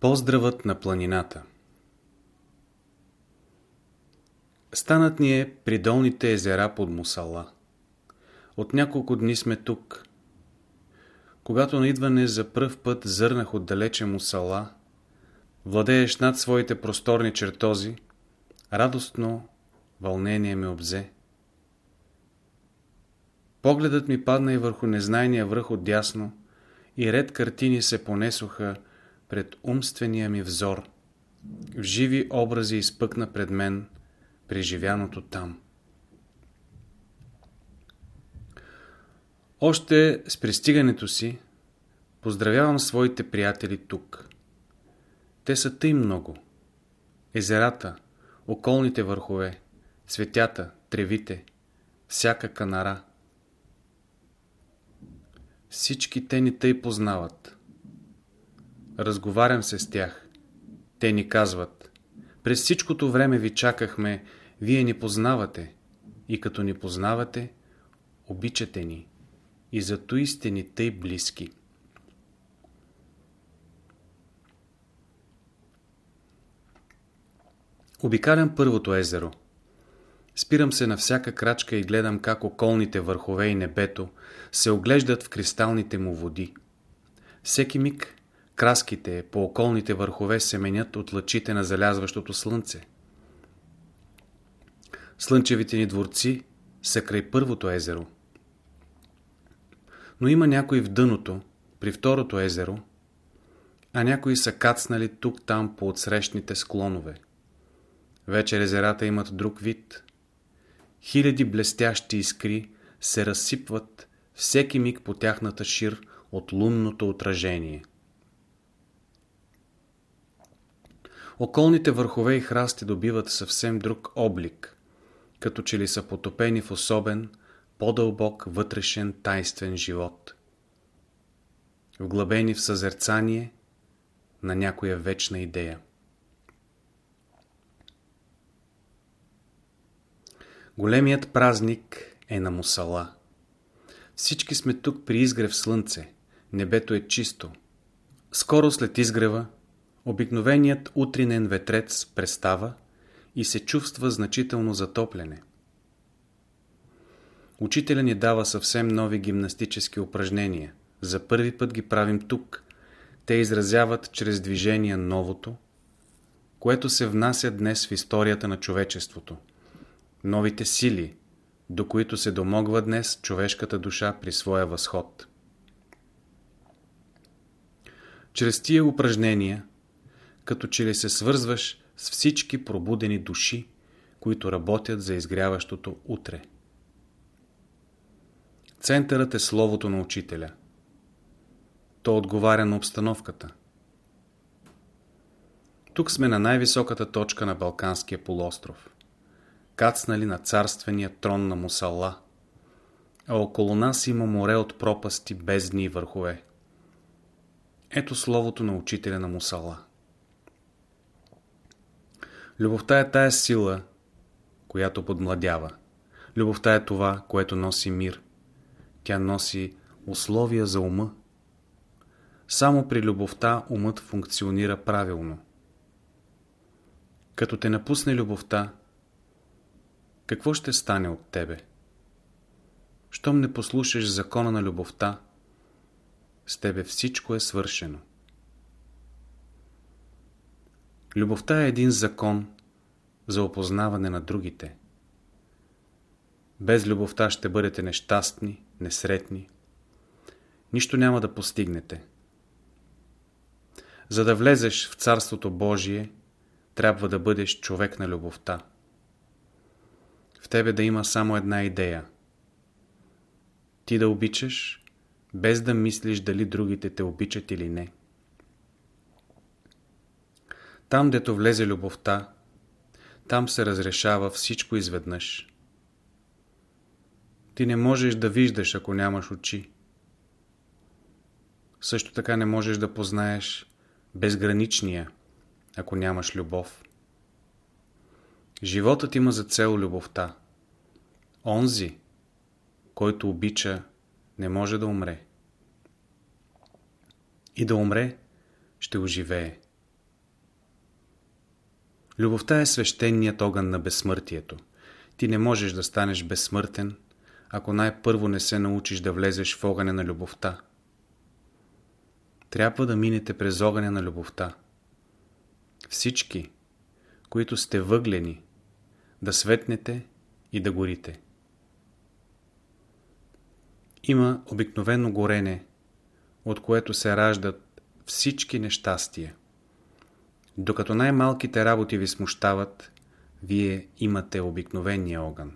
Поздравът на планината Станът ни е при долните езера под Мусала. От няколко дни сме тук. Когато на идване за пръв път зърнах отдалече Мусала, владееш над своите просторни чертози, радостно вълнение ме обзе. Погледът ми падна и върху незнайния връх отдясно и ред картини се понесоха пред умствения ми взор. В живи образи изпъкна пред мен преживяното там. Още с пристигането си поздравявам своите приятели тук. Те са тъй много. Езерата, околните върхове, цветята, тревите, всяка канара. Всички те ни тъй познават. Разговарям се с тях. Те ни казват, през всичкото време ви чакахме, вие ни познавате и като ни познавате, обичате ни и зато и сте ни тъй близки. Обикалям първото езеро. Спирам се на всяка крачка и гледам как околните върхове и небето се оглеждат в кристалните му води. Всеки миг краските по околните върхове се менят от лъчите на залязващото слънце. Слънчевите ни дворци са край първото езеро. Но има някои в дъното, при второто езеро, а някои са кацнали тук-там по отсрещните склонове. Вече езерата имат друг вид. Хиляди блестящи искри се разсипват всеки миг по тяхната шир от лунното отражение. Околните върхове и храсти добиват съвсем друг облик, като че ли са потопени в особен, по-дълбок вътрешен тайствен живот. Вглъбени в съзерцание на някоя вечна идея. Големият празник е на Мусала. Всички сме тук при изгрев слънце. Небето е чисто. Скоро след изгрева, обикновеният утринен ветрец престава и се чувства значително затопляне. Учителя ни дава съвсем нови гимнастически упражнения. За първи път ги правим тук. Те изразяват чрез движение новото, което се внася днес в историята на човечеството новите сили, до които се домогва днес човешката душа при своя възход. Чрез тия упражнения, като че ли се свързваш с всички пробудени души, които работят за изгряващото утре. Центърът е Словото на Учителя. То отговаря на обстановката. Тук сме на най-високата точка на Балканския полуостров кацнали на царствения трон на Мусала, а около нас има море от пропасти, бездни и върхове. Ето словото на учителя на Мусала. Любовта е тая сила, която подмладява. Любовта е това, което носи мир. Тя носи условия за ума. Само при любовта умът функционира правилно. Като те напусне любовта, какво ще стане от тебе? Щом не послушаш закона на любовта, с тебе всичко е свършено. Любовта е един закон за опознаване на другите. Без любовта ще бъдете нещастни, несретни. Нищо няма да постигнете. За да влезеш в Царството Божие, трябва да бъдеш човек на любовта в тебе да има само една идея. Ти да обичаш, без да мислиш дали другите те обичат или не. Там, дето влезе любовта, там се разрешава всичко изведнъж. Ти не можеш да виждаш, ако нямаш очи. Също така не можеш да познаеш безграничния, ако нямаш любов. Животът има за цел любовта. Онзи, който обича, не може да умре. И да умре, ще оживее. Любовта е свещеният огън на безсмъртието. Ти не можеш да станеш безсмъртен, ако най-първо не се научиш да влезеш в огъня на любовта. Трябва да минете през огъня на любовта. Всички, които сте въглени, да светнете и да горите. Има обикновено горене, от което се раждат всички нещастия. Докато най-малките работи ви смущават, вие имате обикновения огън.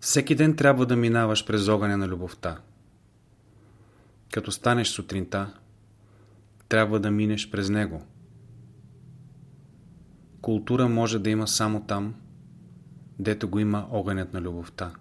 Всеки ден трябва да минаваш през огъня на любовта. Като станеш сутринта, трябва да минеш през него. Култура може да има само там, дето го има огънят на любовта.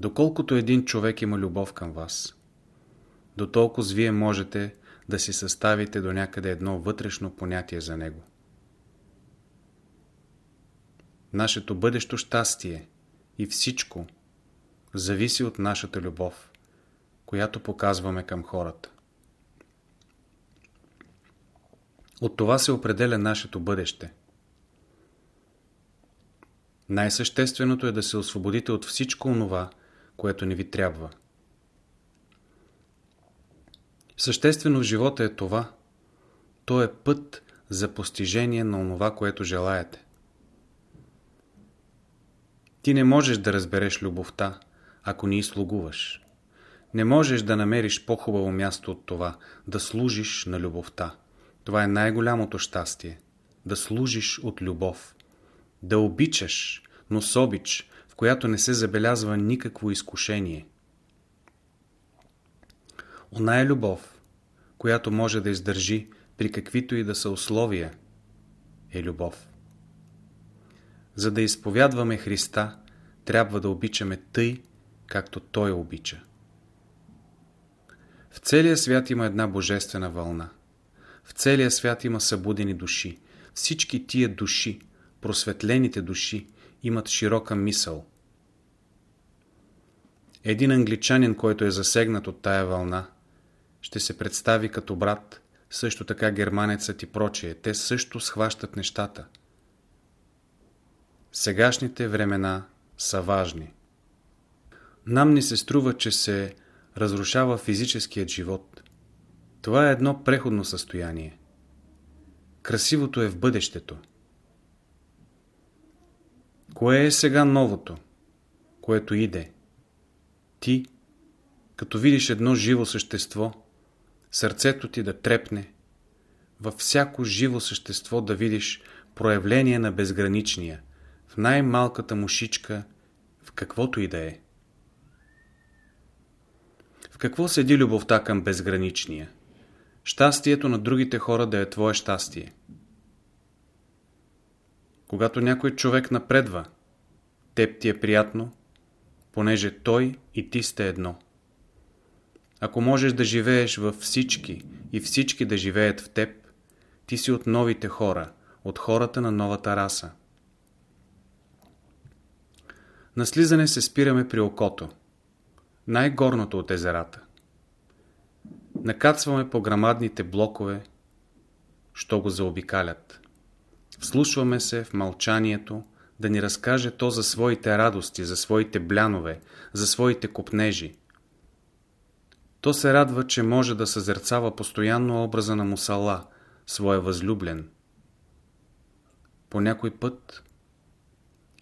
Доколкото един човек има любов към вас, до толкова вие можете да си съставите до някъде едно вътрешно понятие за него. Нашето бъдещо щастие и всичко зависи от нашата любов, която показваме към хората. От това се определя нашето бъдеще. Най-същественото е да се освободите от всичко онова, което не ви трябва. Съществено в живота е това. То е път за постижение на онова, което желаете. Ти не можеш да разбереш любовта, ако не слугуваш. Не можеш да намериш по-хубаво място от това, да служиш на любовта. Това е най-голямото щастие. Да служиш от любов. Да обичаш, но с обич, в която не се забелязва никакво изкушение. Она е любов, която може да издържи при каквито и да са условия, е любов. За да изповядваме Христа, трябва да обичаме тъй, както Той обича. В целия свят има една божествена вълна. В целия свят има събудени души. Всички тия души, просветлените души, имат широка мисъл. Един англичанин, който е засегнат от тая вълна, ще се представи като брат, също така германецът и прочие. Те също схващат нещата. Сегашните времена са важни. Нам ни се струва, че се разрушава физическият живот. Това е едно преходно състояние. Красивото е в бъдещето. Кое е сега новото, което иде? Ти, като видиш едно живо същество, сърцето ти да трепне, във всяко живо същество да видиш проявление на безграничния, в най-малката мушичка, в каквото и да е. В какво седи любовта към безграничния? Щастието на другите хора да е твое щастие. Когато някой човек напредва, теб ти е приятно, понеже той и ти сте едно. Ако можеш да живееш във всички и всички да живеят в теб, ти си от новите хора, от хората на новата раса. На слизане се спираме при окото, най-горното от езерата. Накацваме по грамадните блокове, що го заобикалят. Вслушваме се в мълчанието, да ни разкаже то за своите радости, за своите блянове, за своите купнежи. То се радва, че може да съзерцава постоянно образа на Мусала, своя възлюблен. По някой път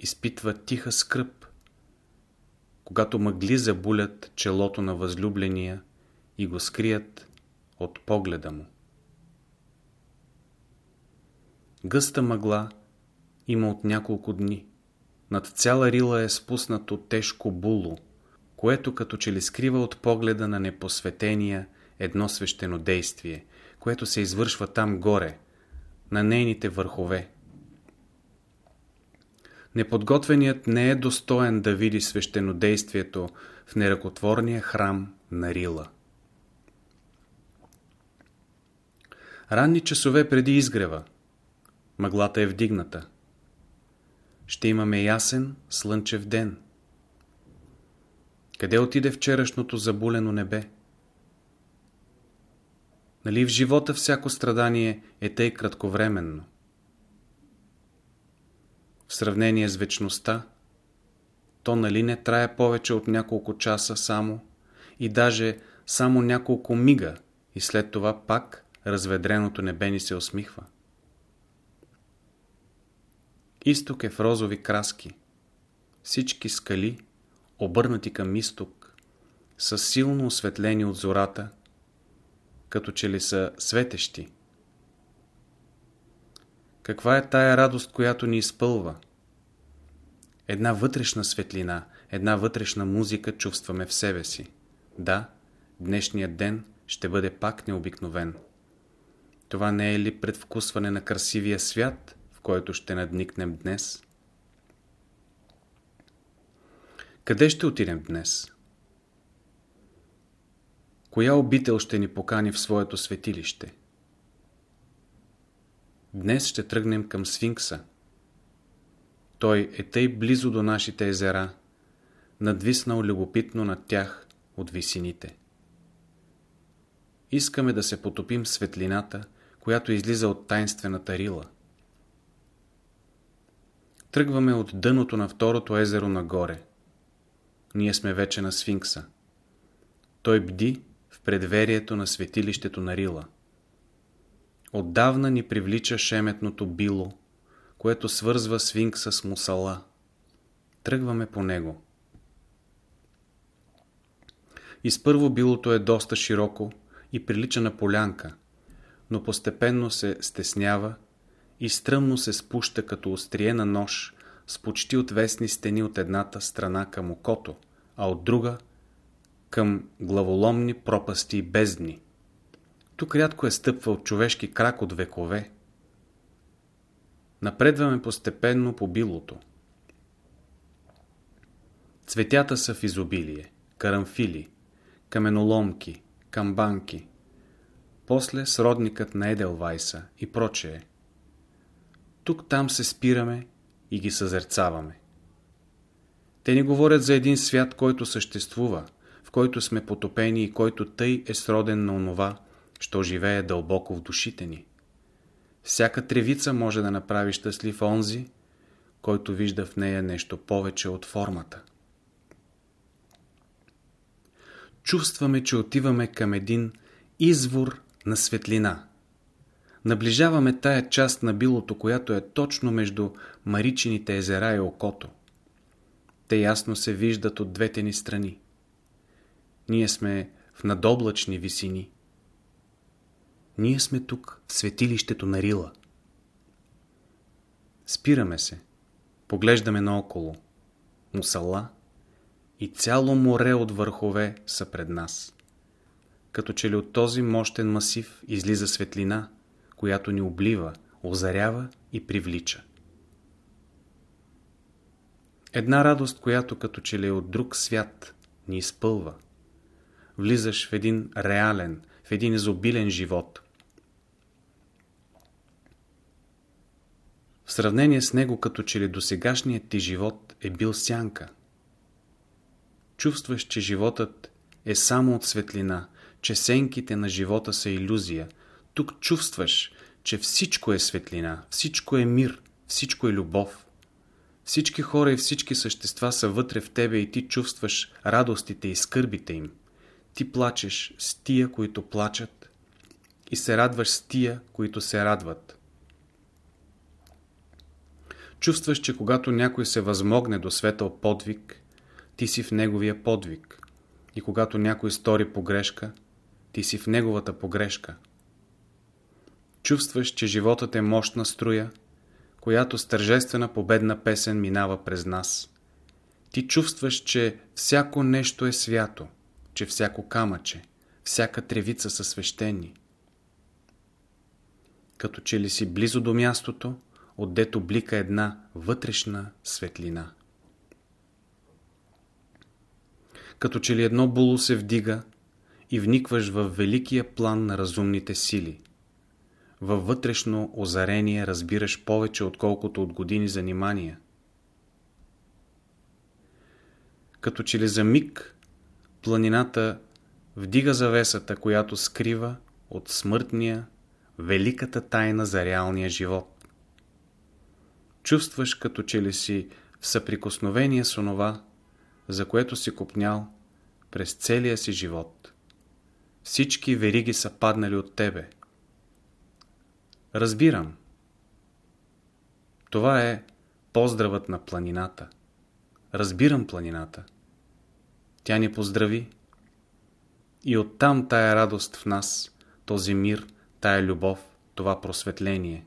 изпитва тиха скръп, когато мъгли забулят челото на възлюбления и го скрият от погледа му. Гъста мъгла има от няколко дни. Над цяла рила е спуснато тежко було, което като че ли скрива от погледа на непосветения едно свещено действие, което се извършва там горе, на нейните върхове. Неподготвеният не е достоен да види свещенодействието в неръкотворния храм на Рила. Ранни часове преди изгрева. Мъглата е вдигната. Ще имаме ясен, слънчев ден. Къде отиде вчерашното забулено небе? Нали в живота всяко страдание е тъй кратковременно? В сравнение с вечността, то нали не трае повече от няколко часа само и даже само няколко мига и след това пак разведреното небе ни се усмихва. Изток е в розови краски. Всички скали, обърнати към изток, са силно осветлени от зората, като че ли са светещи. Каква е тая радост, която ни изпълва? Една вътрешна светлина, една вътрешна музика чувстваме в себе си. Да, днешният ден ще бъде пак необикновен. Това не е ли предвкусване на красивия свят, в който ще надникнем днес? Къде ще отидем днес? Коя обител ще ни покани в своето светилище? Днес ще тръгнем към Сфинкса. Той е тъй близо до нашите езера, надвиснал любопитно над тях от висините. Искаме да се потопим светлината, която излиза от тайнствената рила. Тръгваме от дъното на второто езеро нагоре. Ние сме вече на Сфинкса. Той бди в предверието на светилището на Рила. Отдавна ни привлича шеметното било, което свързва Сфинкса с Мусала. Тръгваме по него. Изпърво билото е доста широко и прилича на полянка, но постепенно се стеснява и стръмно се спуща като острие на нож с почти отвесни стени от едната страна към окото, а от друга към главоломни пропасти и бездни. Тук рядко е стъпвал човешки крак от векове. Напредваме постепенно по билото. Цветята са в изобилие, карамфили, каменоломки, камбанки, после сродникът на Еделвайса и прочее. Тук-там се спираме и ги съзерцаваме. Те ни говорят за един свят, който съществува, в който сме потопени и който тъй е сроден на онова, що живее дълбоко в душите ни. Всяка тревица може да направи щастлив онзи, който вижда в нея нещо повече от формата. Чувстваме, че отиваме към един извор на светлина. Наближаваме тая част на билото, която е точно между Маричините езера и окото. Те ясно се виждат от двете ни страни. Ние сме в надоблачни висини. Ние сме тук, в светилището на Рила. Спираме се, поглеждаме наоколо. Мусала и цяло море от върхове са пред нас. Като че ли от този мощен масив излиза светлина, която ни облива, озарява и привлича. Една радост, която като че ли е от друг свят, ни изпълва. Влизаш в един реален, в един изобилен живот. В сравнение с него, като че ли досегашният ти живот е бил сянка. Чувстваш, че животът е само от светлина, че сенките на живота са иллюзия. Тук чувстваш, че всичко е светлина, всичко е мир, всичко е любов. Всички хора и всички същества са вътре в тебе и ти чувстваш радостите и скърбите им. Ти плачеш с тия, които плачат и се радваш с тия, които се радват. Чувстваш, че когато някой се възмогне до светъл подвиг, ти си в неговия подвиг. И когато някой стори погрешка, ти си в неговата погрешка. Чувстваш, че животът е мощна струя, която с тържествена победна песен минава през нас. Ти чувстваш, че всяко нещо е свято, че всяко камъче, всяка тревица са свещени. Като че ли си близо до мястото, отдето блика една вътрешна светлина. Като че ли едно було се вдига и вникваш в великия план на разумните сили. Във вътрешно озарение разбираш повече, отколкото от години занимания. Като че ли за миг планината вдига завесата, която скрива от смъртния, великата тайна за реалния живот. Чувстваш като че ли си в съприкосновение с онова, за което си купнял през целия си живот. Всички вериги са паднали от тебе. Разбирам. Това е поздравът на планината. Разбирам планината. Тя ни поздрави. И оттам тая радост в нас, този мир, тая любов, това просветление.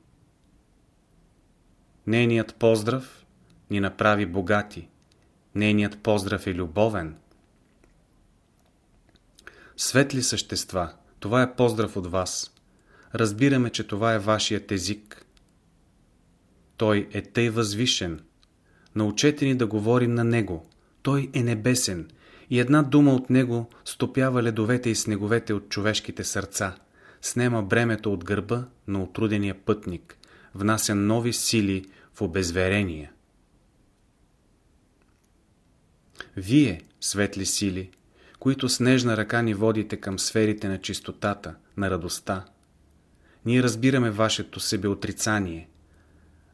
Нейният поздрав ни направи богати. Нейният поздрав е любовен. Светли същества, това е поздрав от вас. Разбираме, че това е вашият език. Той е тъй възвишен. Научете ни да говорим на него. Той е небесен и една дума от него стопява ледовете и снеговете от човешките сърца, снема бремето от гърба на отрудения пътник, внася нови сили в обезверение. Вие, светли сили, които с нежна ръка ни водите към сферите на чистотата, на радостта, ние разбираме вашето себеотрицание,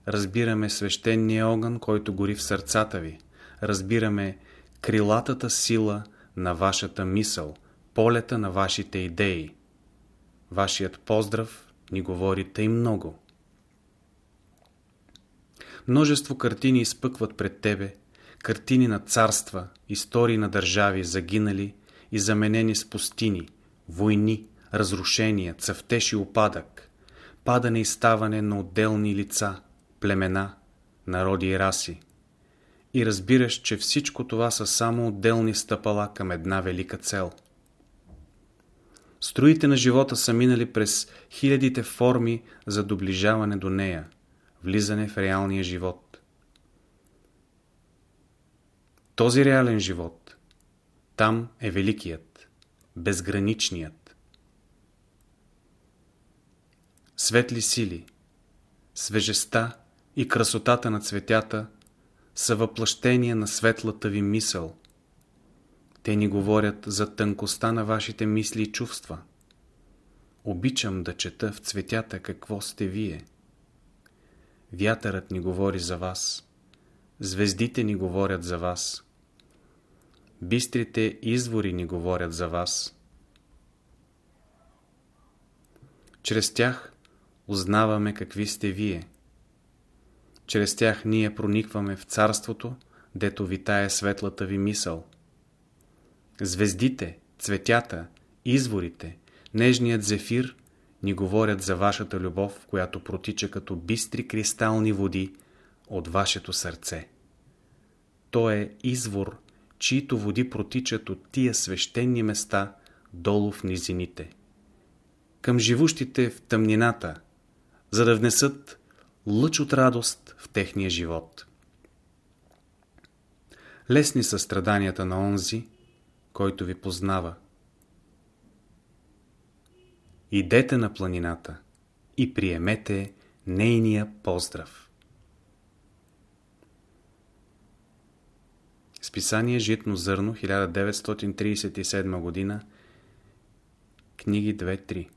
разбираме свещения огън, който гори в сърцата ви, разбираме крилатата сила на вашата мисъл, полета на вашите идеи. Вашият поздрав ни говори тъй много. Множество картини изпъкват пред тебе, картини на царства, истории на държави, загинали и заменени с пустини, войни, разрушения, цъфтеж и опадък, падане и ставане на отделни лица, племена, народи и раси и разбираш, че всичко това са само отделни стъпала към една велика цел. Строите на живота са минали през хилядите форми за доближаване до нея, влизане в реалния живот. Този реален живот, там е великият, безграничният. Светли сили, свежеста и красотата на цветята – са въплъщение на светлата ви мисъл. Те ни говорят за тънкостта на вашите мисли и чувства. Обичам да чета в цветята какво сте вие. Вятърът ни говори за вас. Звездите ни говорят за вас. Бистрите извори ни говорят за вас. Чрез тях узнаваме какви сте вие. Чрез тях ние проникваме в царството, дето витае светлата ви мисъл. Звездите, цветята, изворите, нежният зефир ни говорят за вашата любов, която протича като бистри кристални води от вашето сърце. То е извор, чието води протичат от тия свещени места долу в низините. Към живущите в тъмнината, за да внесат лъч от радост в техния живот. Лесни са страданията на онзи, който ви познава. Идете на планината и приемете нейния поздрав. Списание Житно зърно 1937 година Книги 2-3